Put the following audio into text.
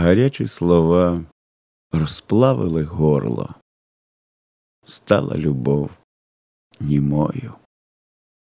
гарячі слова розплавили горло, стала любов німою.